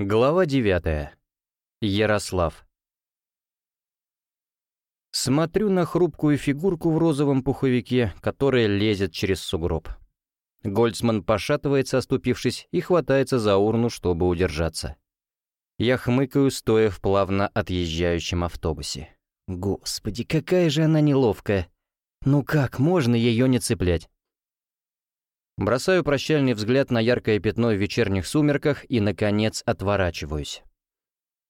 Глава 9. Ярослав. Смотрю на хрупкую фигурку в розовом пуховике, которая лезет через сугроб. Гольцман пошатывается, оступившись, и хватается за урну, чтобы удержаться. Я хмыкаю, стоя в плавно отъезжающем автобусе. Господи, какая же она неловкая. Ну как можно ее не цеплять? Бросаю прощальный взгляд на яркое пятно в вечерних сумерках и, наконец, отворачиваюсь.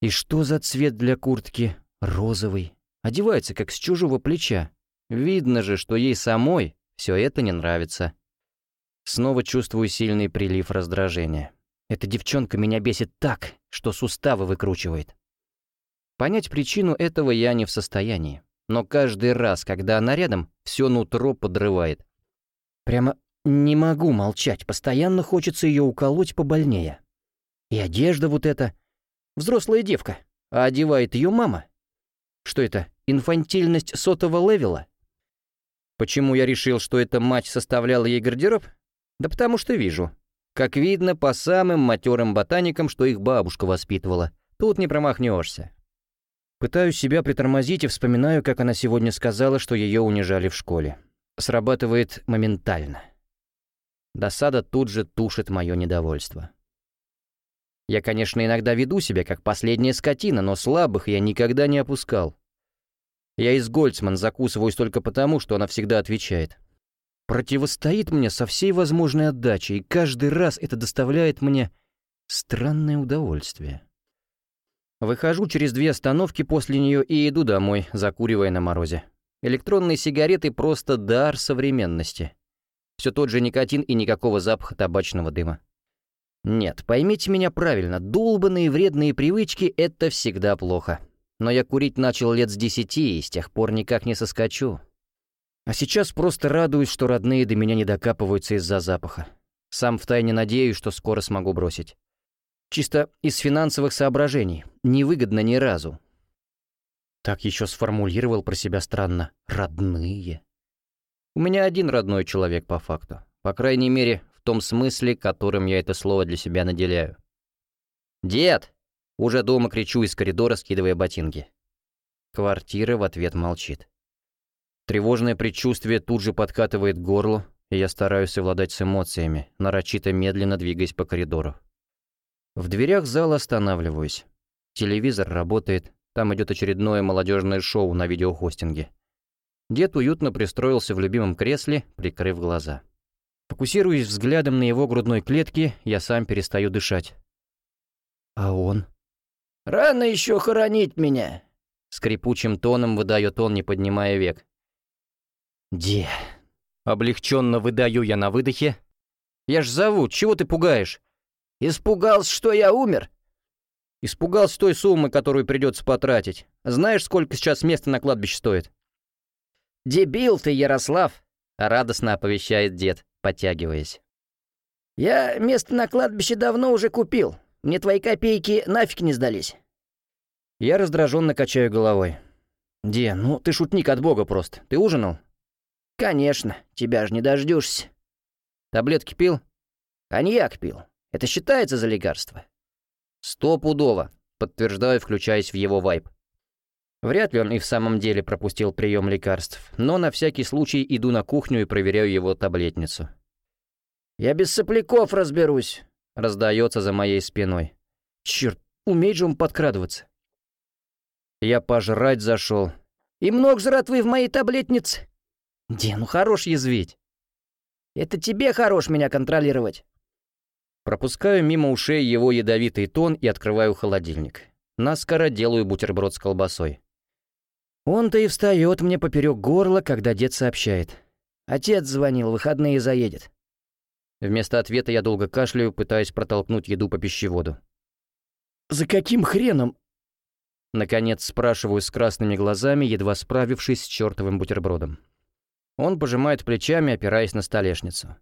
И что за цвет для куртки? Розовый. Одевается, как с чужого плеча. Видно же, что ей самой все это не нравится. Снова чувствую сильный прилив раздражения. Эта девчонка меня бесит так, что суставы выкручивает. Понять причину этого я не в состоянии. Но каждый раз, когда она рядом, все нутро подрывает. Прямо не могу молчать, постоянно хочется ее уколоть побольнее. И одежда вот эта. Взрослая девка, а одевает ее мама. Что это, инфантильность сотого левела? Почему я решил, что эта мать составляла ей гардероб? Да потому что вижу. Как видно по самым матерым ботаникам, что их бабушка воспитывала. Тут не промахнешься. Пытаюсь себя притормозить и вспоминаю, как она сегодня сказала, что ее унижали в школе. Срабатывает моментально. Досада тут же тушит мое недовольство. Я, конечно, иногда веду себя как последняя скотина, но слабых я никогда не опускал. Я из Гольцман закусываюсь только потому, что она всегда отвечает. Противостоит мне со всей возможной отдачей, и каждый раз это доставляет мне странное удовольствие. Выхожу через две остановки после нее и иду домой, закуривая на морозе. Электронные сигареты — просто дар современности. Все тот же никотин и никакого запаха табачного дыма. Нет, поймите меня правильно, долбанные вредные привычки — это всегда плохо. Но я курить начал лет с десяти и с тех пор никак не соскочу. А сейчас просто радуюсь, что родные до меня не докапываются из-за запаха. Сам втайне надеюсь, что скоро смогу бросить. Чисто из финансовых соображений. Невыгодно ни разу. Так еще сформулировал про себя странно. Родные. У меня один родной человек по факту. По крайней мере, в том смысле, которым я это слово для себя наделяю. «Дед!» Уже дома кричу из коридора, скидывая ботинки. Квартира в ответ молчит. Тревожное предчувствие тут же подкатывает к горлу, и я стараюсь совладать с эмоциями, нарочито медленно двигаясь по коридору. В дверях зала останавливаюсь. Телевизор работает, там идет очередное молодежное шоу на видеохостинге. Дед уютно пристроился в любимом кресле, прикрыв глаза. Фокусируясь взглядом на его грудной клетке, я сам перестаю дышать. А он? «Рано еще хоронить меня!» Скрипучим тоном выдает он, не поднимая век. «Де...» Облегченно выдаю я на выдохе. «Я ж зову, чего ты пугаешь?» «Испугался, что я умер?» «Испугался той суммы, которую придется потратить. Знаешь, сколько сейчас места на кладбище стоит?» «Дебил ты, Ярослав!» — радостно оповещает дед, подтягиваясь. «Я место на кладбище давно уже купил. Мне твои копейки нафиг не сдались». Я раздраженно качаю головой. «Де, ну ты шутник от бога просто. Ты ужинал?» «Конечно, тебя же не дождешься. «Таблетки пил?» «Коньяк пил. Это считается за лекарство?» «Стопудово», — подтверждаю, включаясь в его вайб. Вряд ли он и в самом деле пропустил прием лекарств, но на всякий случай иду на кухню и проверяю его таблетницу. «Я без сопляков разберусь», — раздается за моей спиной. Черт, умеет же он подкрадываться. Я пожрать зашел. «И много жратвы в моей таблетнице?» «Де, ну хорош язвить». «Это тебе хорош меня контролировать». Пропускаю мимо ушей его ядовитый тон и открываю холодильник. Наскоро делаю бутерброд с колбасой. Он-то и встает мне поперек горла, когда дед сообщает. Отец звонил, выходные заедет. Вместо ответа я долго кашляю, пытаясь протолкнуть еду по пищеводу. «За каким хреном?» Наконец спрашиваю с красными глазами, едва справившись с чертовым бутербродом. Он пожимает плечами, опираясь на столешницу.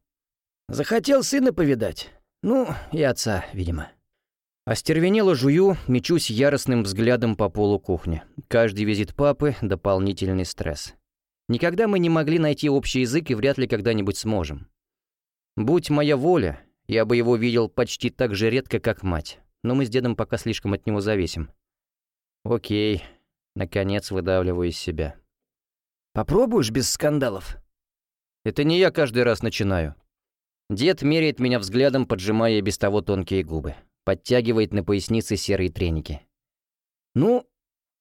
«Захотел сына повидать. Ну, и отца, видимо». Остервенело жую, мечусь яростным взглядом по полу кухни. Каждый визит папы — дополнительный стресс. Никогда мы не могли найти общий язык и вряд ли когда-нибудь сможем. Будь моя воля, я бы его видел почти так же редко, как мать. но мы с дедом пока слишком от него зависим. Окей, наконец выдавливаю из себя. Попробуешь без скандалов? Это не я каждый раз начинаю. Дед меряет меня взглядом, поджимая без того тонкие губы. Подтягивает на пояснице серые треники. «Ну,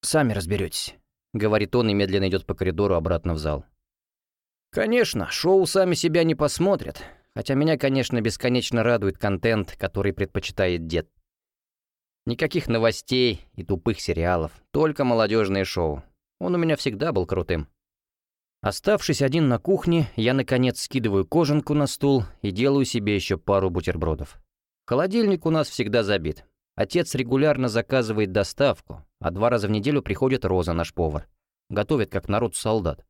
сами разберетесь», — говорит он и медленно идет по коридору обратно в зал. «Конечно, шоу сами себя не посмотрят, хотя меня, конечно, бесконечно радует контент, который предпочитает дед. Никаких новостей и тупых сериалов, только молодежные шоу. Он у меня всегда был крутым. Оставшись один на кухне, я, наконец, скидываю кожанку на стул и делаю себе еще пару бутербродов. Холодильник у нас всегда забит. Отец регулярно заказывает доставку, а два раза в неделю приходит Роза, наш повар. Готовит, как народ солдат.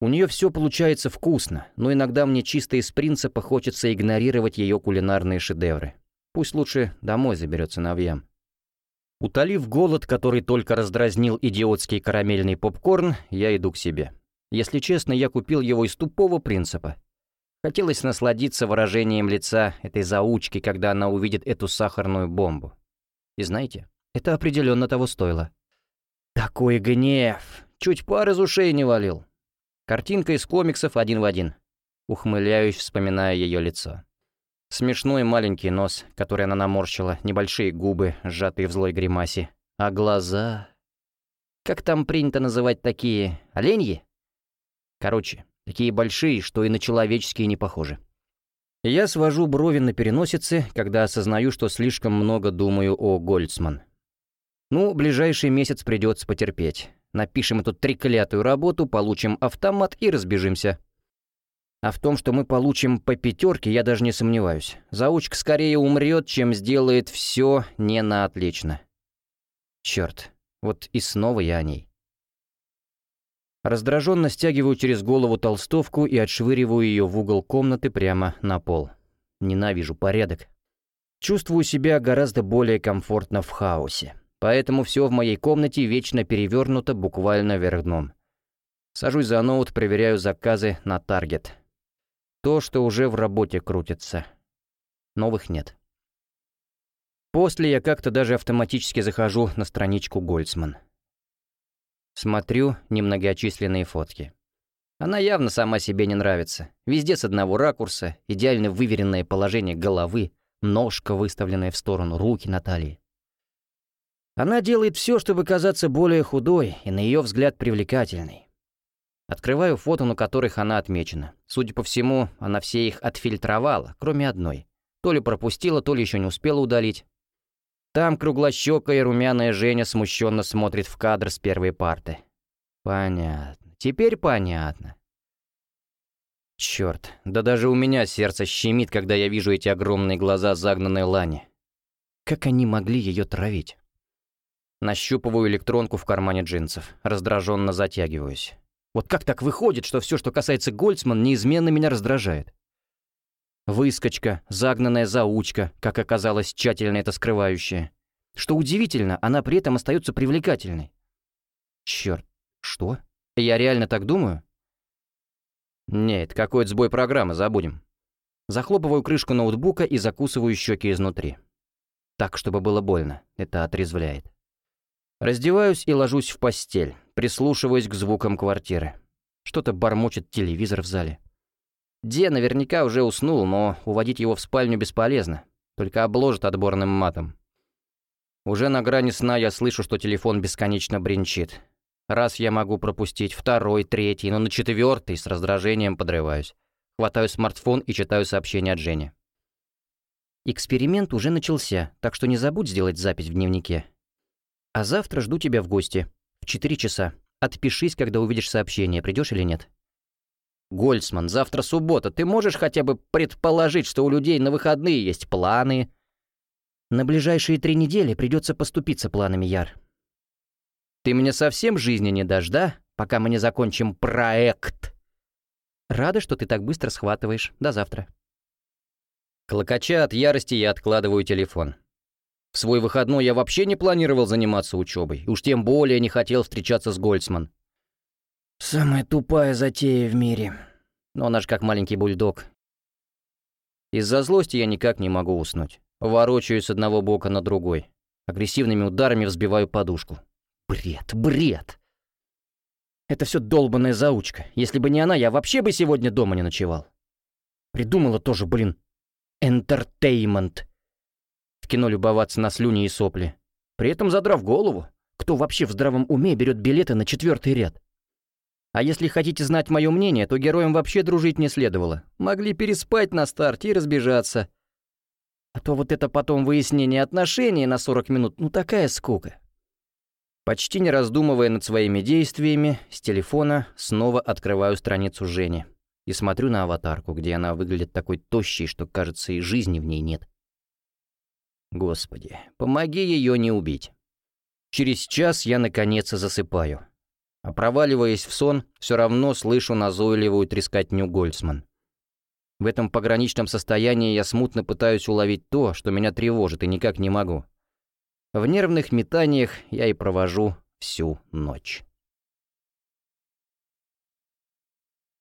У нее все получается вкусно, но иногда мне чисто из принципа хочется игнорировать ее кулинарные шедевры. Пусть лучше домой заберет сыновьям. Утолив голод, который только раздразнил идиотский карамельный попкорн, я иду к себе. Если честно, я купил его из тупого принципа. Хотелось насладиться выражением лица этой заучки, когда она увидит эту сахарную бомбу. И знаете, это определенно того стоило. Такой гнев! Чуть пар из ушей не валил. Картинка из комиксов один в один. Ухмыляюсь, вспоминая ее лицо. Смешной маленький нос, который она наморщила, небольшие губы, сжатые в злой гримасе. А глаза... Как там принято называть такие? Оленьи? Короче, такие большие, что и на человеческие не похожи. Я свожу брови на переносице, когда осознаю, что слишком много думаю о Гольцман. Ну, ближайший месяц придется потерпеть. Напишем эту треклятую работу, получим автомат и разбежимся. А в том, что мы получим по пятерке, я даже не сомневаюсь. Заучка скорее умрет, чем сделает все не на отлично. Черт, вот и снова я о ней. Раздраженно стягиваю через голову толстовку и отшвыриваю ее в угол комнаты прямо на пол. Ненавижу порядок. Чувствую себя гораздо более комфортно в хаосе. Поэтому все в моей комнате вечно перевернуто буквально вверх дном. Сажусь за ноут, проверяю заказы на таргет. То, что уже в работе крутится. Новых нет. После я как-то даже автоматически захожу на страничку Гольцман. Смотрю немногочисленные фотки. Она явно сама себе не нравится. Везде с одного ракурса, идеально выверенное положение головы, ножка, выставленная в сторону, руки на талии. Она делает все, чтобы казаться более худой и, на ее взгляд, привлекательной. Открываю фото, на которых она отмечена. Судя по всему, она все их отфильтровала, кроме одной. То ли пропустила, то ли еще не успела удалить. Там круглощекая румяная Женя смущенно смотрит в кадр с первой парты. Понятно. Теперь понятно. Черт, да даже у меня сердце щемит, когда я вижу эти огромные глаза загнанной Лани. Как они могли ее травить? Нащупываю электронку в кармане джинсов, раздраженно затягиваюсь. Вот как так выходит, что все, что касается Гольцман, неизменно меня раздражает? Выскочка, загнанная заучка, как оказалось, тщательно это скрывающая. Что удивительно, она при этом остается привлекательной. Черт, что? Я реально так думаю? Нет, какой-то сбой программы, забудем. Захлопываю крышку ноутбука и закусываю щеки изнутри. Так, чтобы было больно. Это отрезвляет. Раздеваюсь и ложусь в постель, прислушиваясь к звукам квартиры. Что-то бормочет телевизор в зале. Де наверняка уже уснул, но уводить его в спальню бесполезно, только обложит отборным матом. Уже на грани сна я слышу, что телефон бесконечно бренчит. Раз я могу пропустить, второй, третий, но на четвертый с раздражением подрываюсь. Хватаю смартфон и читаю сообщение от Жени. Эксперимент уже начался, так что не забудь сделать запись в дневнике. А завтра жду тебя в гости. В четыре часа. Отпишись, когда увидишь сообщение, придешь или нет. «Гольцман, завтра суббота. Ты можешь хотя бы предположить, что у людей на выходные есть планы?» «На ближайшие три недели придется поступиться планами, Яр». «Ты мне совсем жизни не дашь, да? Пока мы не закончим проект». «Рада, что ты так быстро схватываешь. До завтра». Клокоча от ярости я откладываю телефон. В свой выходной я вообще не планировал заниматься учебой, уж тем более не хотел встречаться с Гольцман. Самая тупая затея в мире. Но она же как маленький бульдог. Из-за злости я никак не могу уснуть. Ворочаю с одного бока на другой. Агрессивными ударами взбиваю подушку. Бред, бред! Это все долбанная заучка. Если бы не она, я вообще бы сегодня дома не ночевал. Придумала тоже, блин, энтертеймент. В кино любоваться на слюни и сопли. При этом задрав голову. Кто вообще в здравом уме берет билеты на четвертый ряд? А если хотите знать мое мнение, то героям вообще дружить не следовало. Могли переспать на старте и разбежаться. А то вот это потом выяснение отношений на 40 минут, ну такая скука. Почти не раздумывая над своими действиями, с телефона снова открываю страницу Жени и смотрю на аватарку, где она выглядит такой тощей, что, кажется, и жизни в ней нет. Господи, помоги ее не убить. Через час я, наконец, засыпаю. А проваливаясь в сон, все равно слышу назойливую трескотню Гольцман. В этом пограничном состоянии я смутно пытаюсь уловить то, что меня тревожит, и никак не могу. В нервных метаниях я и провожу всю ночь.